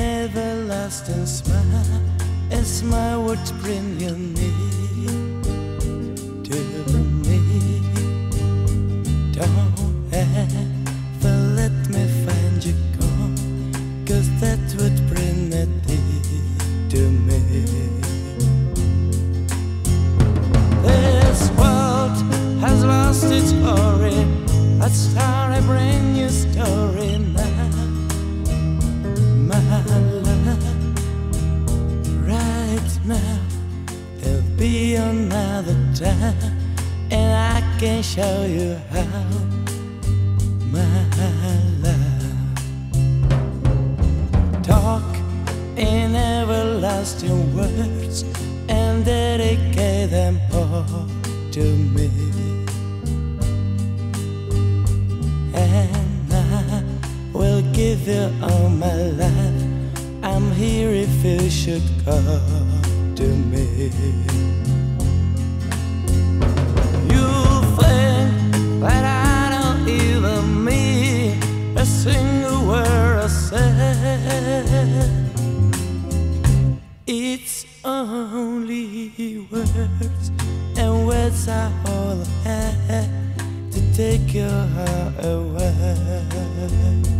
everlasting smile. A smile which bring you near to me. Don't ever let me find you gone, cause that would bring a tear to me. This world has lost its glory. Let's start a brand new story now, there'll be another time, and I can show you how. My love, talk in everlasting words and dedicate them all to me. And I will give you all my life. I'm here if you should come to me. You think that I don't even mean a single word I said. It's only words, and words are all I have to take your heart away.